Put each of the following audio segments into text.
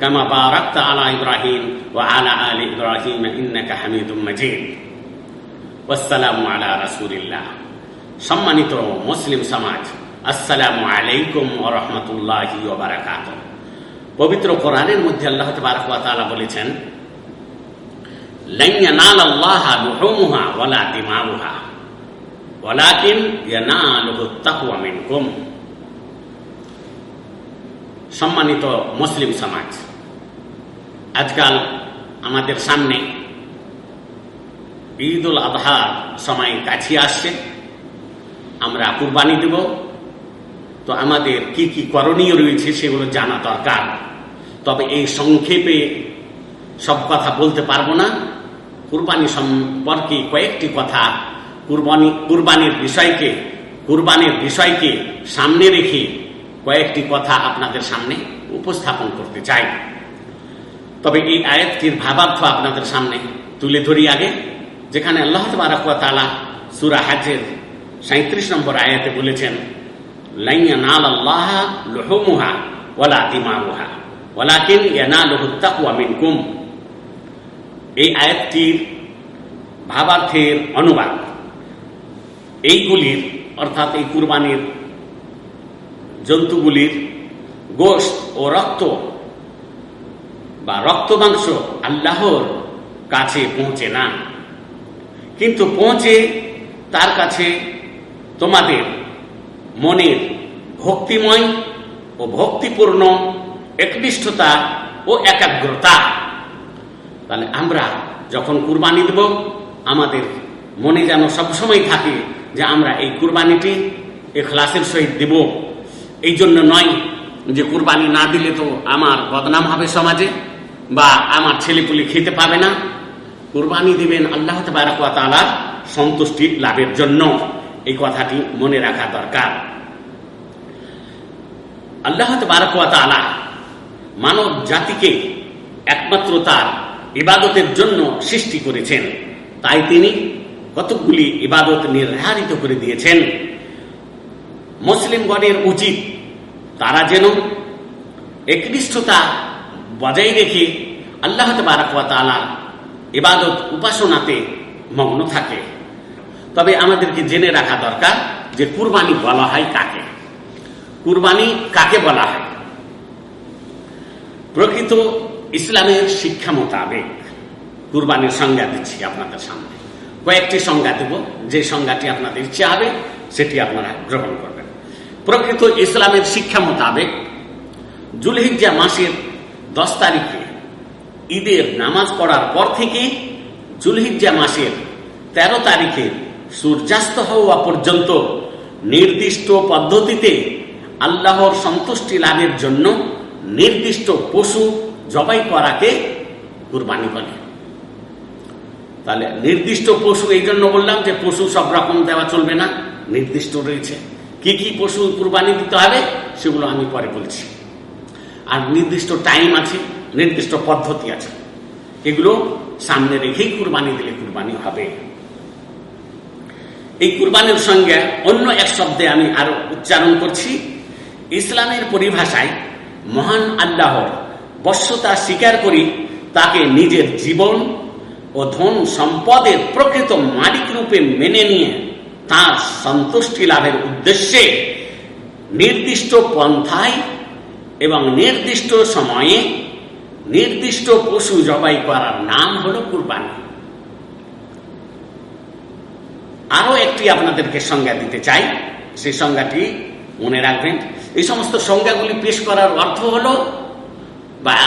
كما باركت على إبراهيم وعلى آل إبراهيم إنك حميد مجيد والسلام على رسول الله সম্মানিত মুসলিম সমাজ আসসালামু আলাইকুম ও রহমতুল্লাহ বারাকাত পবিত্র কোরআনের মধ্যে আল্লাহ তালা বলেছেন لن ينال الله لحومها ولا دماؤها ولكن يناله التقوى منكم সম্মানিত মুসলিম সমাজ আজকাল আমাদের সামনে ঈদ উল আবহার সময় কাছে আসছে। আমরা কুরবানি দেব। তো আমাদের কি কি করণীয় রয়েছে সেগুলো জানা দরকার। তবে এই সংক্ষেপে সব কথা বলতে পারব না। কুরবানি সম্পর্কে কয়েকটি কথা কুরবানি কুরবানির বিষয়কে কুরবানির বিষয়কে সামনে রেখে কয়েকটি কথা আপনাদের সামনে উপস্থাপন করতে চাই। তবে এই আয়াতটির ভাবার্থ আপনাদের সামনে তুলে ধরি আগে, যেখানে আল্লাহ তালা সুরা হাজের সাঁত্রিশ নম্বর আয়াতে বলেছেন এই অনুবাদ এইগুলির, অর্থাৎ এই কুরবানির জন্তুগুলির গোষ্ঠ ও রক্ত বা রক্ত মাংস আল্লাহর কাছে পৌঁছে না। কিন্তু পৌঁছে তার কাছে তোমাদের মনের ভক্তিময় ও ভক্তিপূর্ণ একনিষ্ঠতা ও একাগ্রতা। তাহলে আমরা যখন কুরবানি দেব, আমাদের মনে যেন সবসময় থাকে যে আমরা এই কুরবানিটি এখলাসের সহিত দেব। এই জন্য নয় যে কুরবানি না দিলে তো আমার বদনাম হবে সমাজে। বা আমার ছেলেপুলি খেতে পাবে না। কুরবানি দিবেন আল্লাহ তালার সন্তুষ্টি লাভের জন্য। এই কথাটি মনে রাখা দরকার। আল্লাহ তালা মানব জাতিকে একমাত্র তার ইবাদতের জন্য সৃষ্টি করেছেন। তাই তিনি কতকগুলি ইবাদত নির্ধারিত করে দিয়েছেন। মুসলিমগণের উচিত তারা যেন একনিষ্ঠতা বজায় রেখে আল্লাহ তালার ইবাদত উপাসনাতে মগ্ন থাকে। তবে আমাদেরকে জেনে রাখা দরকার যে কুরবানি বলা হয় কাকে? কুরবানি কাকে বলা হয়? প্রকৃত ইসলামের শিক্ষা মোতাবেক কুরবানির সংজ্ঞা দিচ্ছি আপনাদের সামনে। কয়েকটি সংজ্ঞা দেব, যে সংজ্ঞাটি আপনাদের ইচ্ছে হবে সেটি আপনারা গ্রহণ করবেন। প্রকৃত ইসলামের শিক্ষা মোতাবেক জুলহিজ্জা মাসের দশ তারিখে ঈদের নামাজ পড়ার পর থেকে জুলহিজ্জা মাসের ১৩ তারিখে সূর্যাস্ত হওয়া পর্যন্ত নির্দিষ্ট পদ্ধতিতে আল্লাহর সন্তুষ্টি লাভের জন্য নির্দিষ্ট পশু জবাই করাকে কুরবানি বলে। তাহলে নির্দিষ্ট পশু এই জন্য বললাম যে পশু সব রকম দেওয়া চলবে না, নির্দিষ্ট রয়েছে। কি কি পশু কুরবানি দিতে হবে সেগুলো আমি পরে বলছি। আর নির্দিষ্ট টাইম আছে, নির্দিষ্ট পদ্ধতি আছে। এগুলো সামনে রেখেই কুরবানি দিলে কুরবানি হবে। এই কুরবানির সঙ্গে অন্য এক শব্দে আমি আরও উচ্চারণ করছি। ইসলামের পরিভাষায় মহান আল্লাহর বশ্যতা স্বীকার করি, তাকে নিজের জীবন ও ধন সম্পদের প্রকৃত মালিক রূপে মেনে নিয়ে তার সন্তুষ্টি লাভের উদ্দেশ্যে নির্দিষ্ট পন্থায় এবং নির্দিষ্ট সময়ে নির্দিষ্ট পশু জবাই করার নাম হলো কুরবানি। আরও একটি আপনাদেরকে সংজ্ঞা দিতে চাই, সেই সংজ্ঞাটি মনে রাখবেন। এই সমস্ত সংজ্ঞাগুলি পেশ করার অর্থ হলো বা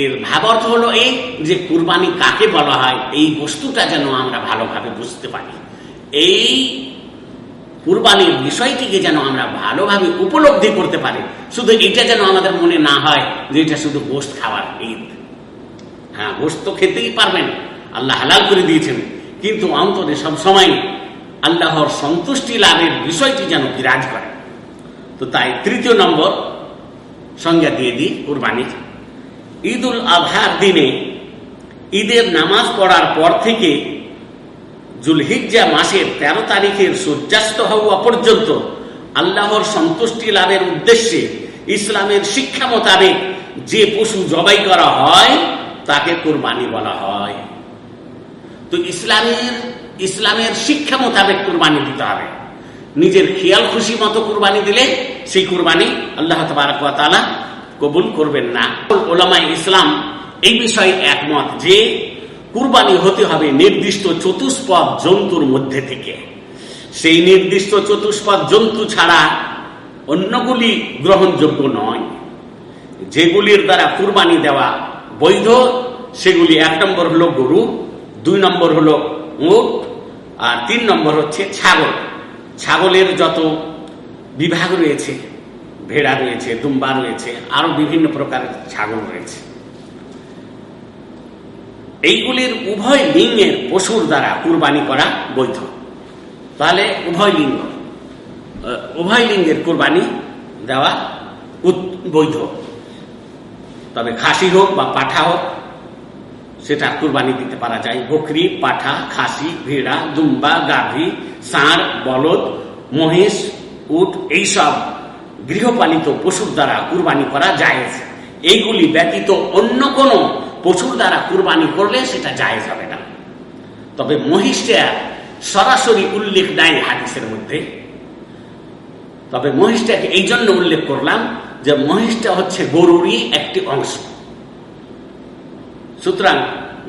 এর ভাব অর্থ হলো এই যে কুরবানি কাকে বলা হয়, এই বস্তুটা যেন আমরা ভালোভাবে বুঝতে পারি। এই কুরবানির বিষয়টিকে যেন আমরা ভালোভাবে উপলব্ধি করতে পারি। শুধু এটা যেন আমাদের মনে না হয় যে এটা শুধু গোস্ত খাওয়ার ঈদ। হ্যাঁ গোস্ত তো খেতেই পারবেন। আল্লাহ হালাল করে দিয়েছেন। কিন্তু অন্তরে সবসময় আল্লাহর সন্তুষ্টি লাভের বিষয়টি যেন বিরাজ করে। তো তাই তৃতীয় নম্বর সংজ্ঞা দিয়ে দিই কুরবানির। ঈদ উল আজহার দিনে ঈদের নামাজ পড়ার পর থেকে জুলহিজ্জা মাসের তেরো তারিখের সূর্যাস্ত হওয়া পর্যন্ত আল্লাহর সন্তুষ্টি লাভের উদ্দেশ্যে ইসলামের শিক্ষা মোতাবেক যে পশু জবাই করা হয়, তাকে কোরবানি বলা হয়। তো ইসলামের ইসলামের শিক্ষা মোতাবেক কোরবানি দিতে হবে। নিজের খেয়াল খুশি মতো কোরবানি দিলে সেই কোরবানি আল্লাহ তালা কবুল করবেন না। ওলামাই ইসলাম এই বিষয়ে একমত যে কুরবানি হতে হবে নির্দিষ্ট চতুষ্পদ জন্তুর মধ্যে থেকে। সেই নির্দিষ্ট চতুষ্পদ জন্তু ছাড়া অন্যগুলি গ্রহণযোগ্য নয়। যেগুলির দ্বারা কুরবানি দেওয়া বৈধ, সেগুলি এক নম্বর হলো গরু, দুই নম্বর হলো উট, আর তিন নম্বর হচ্ছে ছাগল। ছাগলের যত বিভাগ রয়েছে, ভেড়া রয়েছে, দুম্বা রয়েছে আরও বিভিন্ন প্রকারের ছাগল রয়েছে। এইগুলির উভয় লিঙ্গের পশুর দ্বারা কুরবানি করা বৈধ। তাহলে উভয় লিঙ্গ উভয় লিঙ্গের কুরবানি দেওয়া বৈধ। তবে খাসি হোক বা পাঠা হোক, সেটা কুরবানি দিতে পারা যায়। বকরি, পাঠা, খাসি, ভেড়া, দুম্বা, গাভী, ষাঁড়, বলদ, মহিষ, উট, এইসব গৃহপালিত পশুর দ্বারা কুরবানি করা যায় এইগুলি ব্যতীত অন্য কোনো পশুর দ্বারা কুরবানি করলে সেটা জায়েজ হবে না। তবে মহিষটা সরাসরি উল্লেখ নাই হাদিসের মধ্যে। তবে মহিষটাকে এই জন্য উল্লেখ করলাম যে মহিষটা হচ্ছে গরুরই একটি অংশ। সুতরাং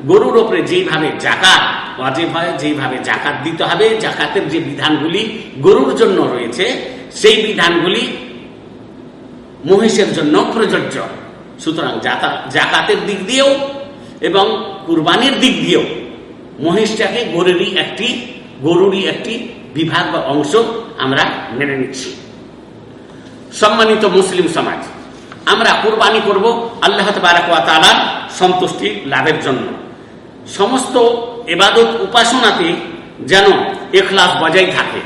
গরুর ওপরে যেভাবে জাকাত, অজেব হয় যেভাবে জাকাত দিতে হবে, জাকাতের যে বিধানগুলি গরুর জন্য রয়েছে, সেই বিধানগুলি মহিষের জন্য প্রযোজ্য। সুতরাং জাকাতের দিক দিয়েও এবং কুরবানির দিক দিয়েও মহিষটাকে গরুরই একটি গরুরই একটি বিভাগ বা অংশ আমরা মেনে নিচ্ছি। সম্মানিত মুসলিম সমাজ, আমরা কোরবানি করব আল্লাহ তালার সন্তুষ্টি লাভের জন্য। সমস্ত এবাদত উপাসনাতে যেন এখলাস বজায় থাকে।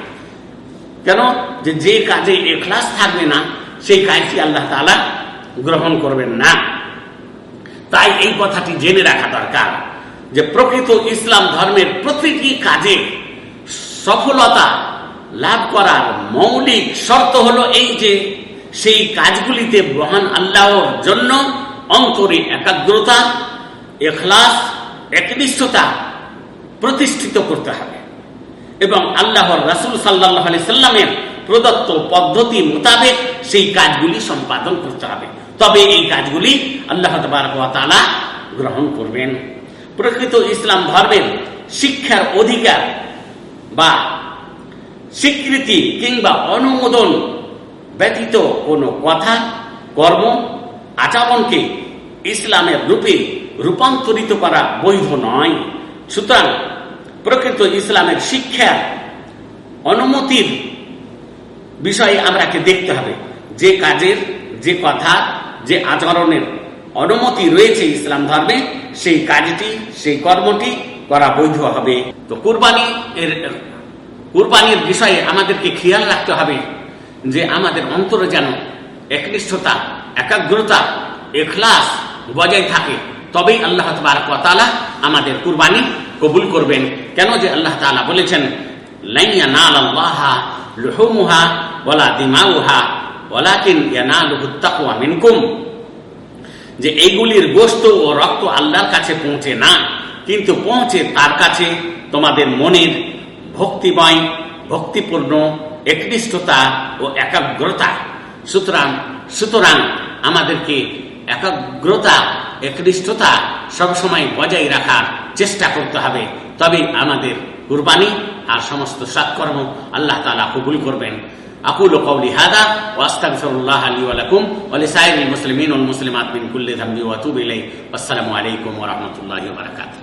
কেন? যে যে কাজে এখলাস থাকবে না, সেই কাজটি আল্লাহ তালা গ্রহণ করবেন না। তাই এই কথাটি জেনে রাখা দরকার যে প্রকৃত ইসলাম ধর্মের প্রতিটি কাজে সফলতা লাভ করার মৌলিক শর্ত হলো এই যে সেই কাজগুলিতে মহান আল্লাহর জন্য অন্তরে একাগ্রতা, এখলাস, একনিষ্ঠতা প্রতিষ্ঠিত করতে হবে। এবং আল্লাহর রাসুল সাল্লাহ আলি সাল্লামের প্রদত্ত পদ্ধতি মোতাবেক সেই কাজগুলি সম্পাদন করতে হবে। তবে এই কাজগুলি আল্লাহ তালা গ্রহণ করবেন। প্রকৃত ইসলাম ধর্মের শিক্ষার অধিকার বা স্বীকৃতি কিংবা অনুমোদন ব্যতীত কোনো কথা, কর্ম, আচরণকে ইসলামের রূপে রূপান্তরিত করা বৈধ নয়। সুতরাং প্রকৃত ইসলামের শিক্ষা অনুমতির বিষয়ে আমরাকে দেখতে হবে। যে কাজের, যে কথা যে আচরণের অনুমতি রয়েছে ইসলাম ধর্মে, সেই কাজটি, সেই কর্মটি করা বৈধ হবে। তো কুরবানি এর, কুরবানির বিষয়ে আমাদেরকে খেয়াল রাখতে হবে যে আমাদের অন্তরে যেন একনিষ্ঠতা, একাগ্রতা, এখলাস বজায় থাকে, তবেই আল্লাহ তালা আমাদের কুরবানি কবুল করবেন। কেন যে আল্লাহ তালা বলেছেন, লাইয়া নাল আল্লাহা লুহুমুহা ওলা দিমাউহা। ওলাকিন ইয়ানালুহু তাকওয়া মিনকুম। যে এইগুলির গোস্ত ও রক্ত আল্লাহর কাছে পৌঁছে না, কিন্তু পৌঁছে তার কাছে তোমাদের মনের ভক্তিময়, ভক্তিপূর্ণ, একনিষ্ঠতা ও একাগ্রতা। সুতরাং সুতরাং আমাদেরকে একাগ্রতা, একনিষ্ঠতা সবসময় বজায় রাখার চেষ্টা করতে হবে। তবে আমাদের কুরবানি আর সমস্ত সৎকর্ম আল্লাহ তালা কবুল করবেন। أقول قولي هذا وأستغفر الله لي ولكم ولسائر المسلمين والمسلمات من كل ذنب وأتوب إليه والسلام عليكم ورحمة الله وبركاته.